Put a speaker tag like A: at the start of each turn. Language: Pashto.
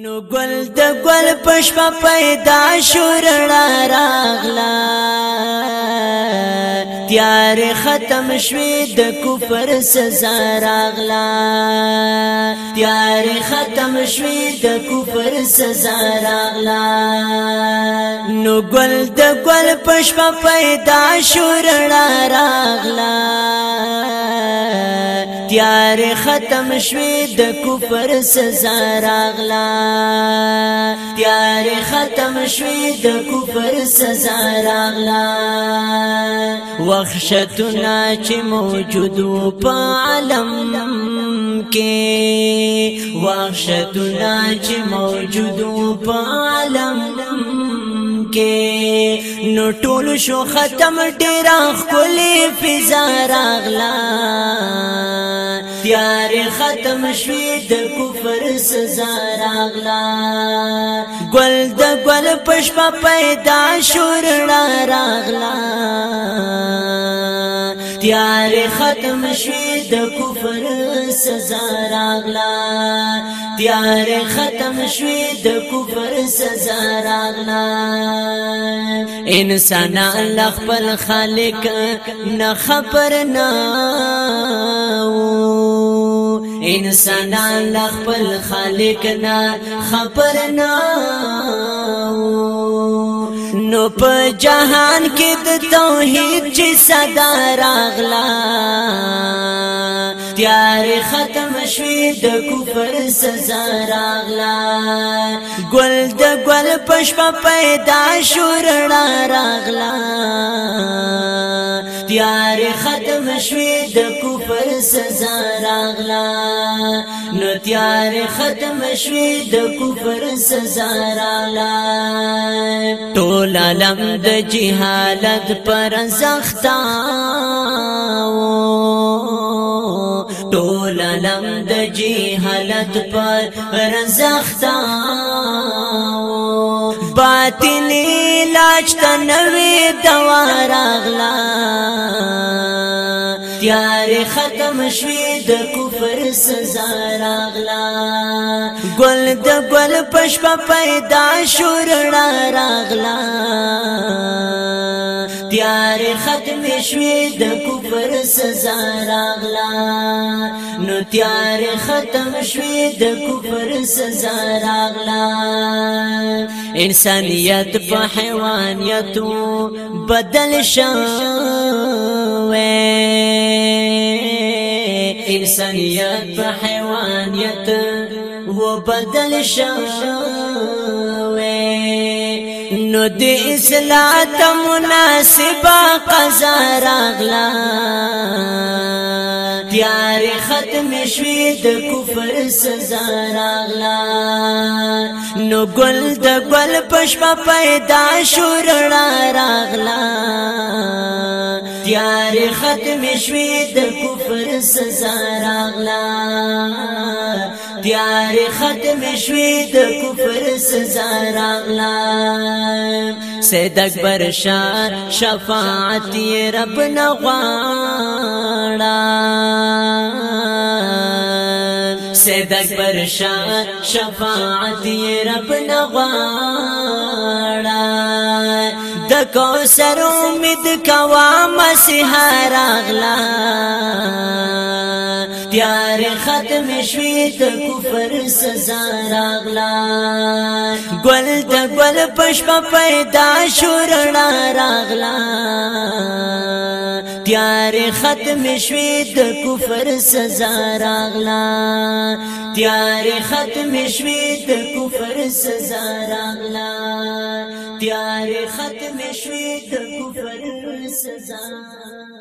A: نو گل د گل پشپ پیدا شورنا راغلا تیار ختم شوی د کفر سزا راغلا تیار ختم شوی د کفر سزا راغلا نو گل د گل پشپ پیدا شورنا راغلا تیار ختم شوی د کفر سزا راغلا تیار ختم شوی د کفر سزا راغلا وخشتنا چې موجودو په عالم کې وخشتنا چې موجودو په عالم کې نو ټول شو ختم ډیر خپل فضا راغلا تیار ختم شوې د کفر سزا راغلا ګل د ګل پښپ پیدا شور راغلا تیار ختم شوی د کفر سزا راغلا تیار ختم شوی د کفر سزا راغلا انسان الله خپل خالق نه خبر نه انسان الله خپل خالق نه خبر نه نو جہان کی کې د توحید چې صدا راغلا تیار ختم شوی د کفر سزا راغلا ګل د ګل پښپ پیدا شورنا راغلا تیار ختم شوی د کفر سزا راغلا نو تیار ختم شوی د کفر سزا راغلا ټول عالم د جهالت پر زختا ټول عالم د جهالت پر رزختا باطل لاج تنوي دوا راغلا تیار ختم شوی د کفر سزا راغلا ګل د ګل پشپ پیدا شورنا راغلا تیار ختم شوی د کفر سزا راغلا نو تیار ختم شوی د کفر سزا راغلا انسانیت په حیوانیتو بدل شوه انسانیت په حیوانیت و بدل شوه نو د اصلاح ته مناسبه قضا راغلا تیار ختم شوی د کفر سزا راغلا نو ګل د ګل پښپا پیدا شو رڼا راغلا تیار ختم شوی د کفر سزا راغلا تیار ختم شوی د کفر سزا راغلا سید اکبر شاہ شفاعت رب نغواړا سید اکبر شاہ شفاعت رب نغواړا د کوثر امید کوا مسیح راغلا تیار ختم شوی د کفر سزا راغلا ګل د ګل پښپ پیدا شورنا راغلا تیار ختم شوی د کفر سزا راغلا تیار ختم شوی د کفر سزا راغلا تیار ختم شوی د کفر سزا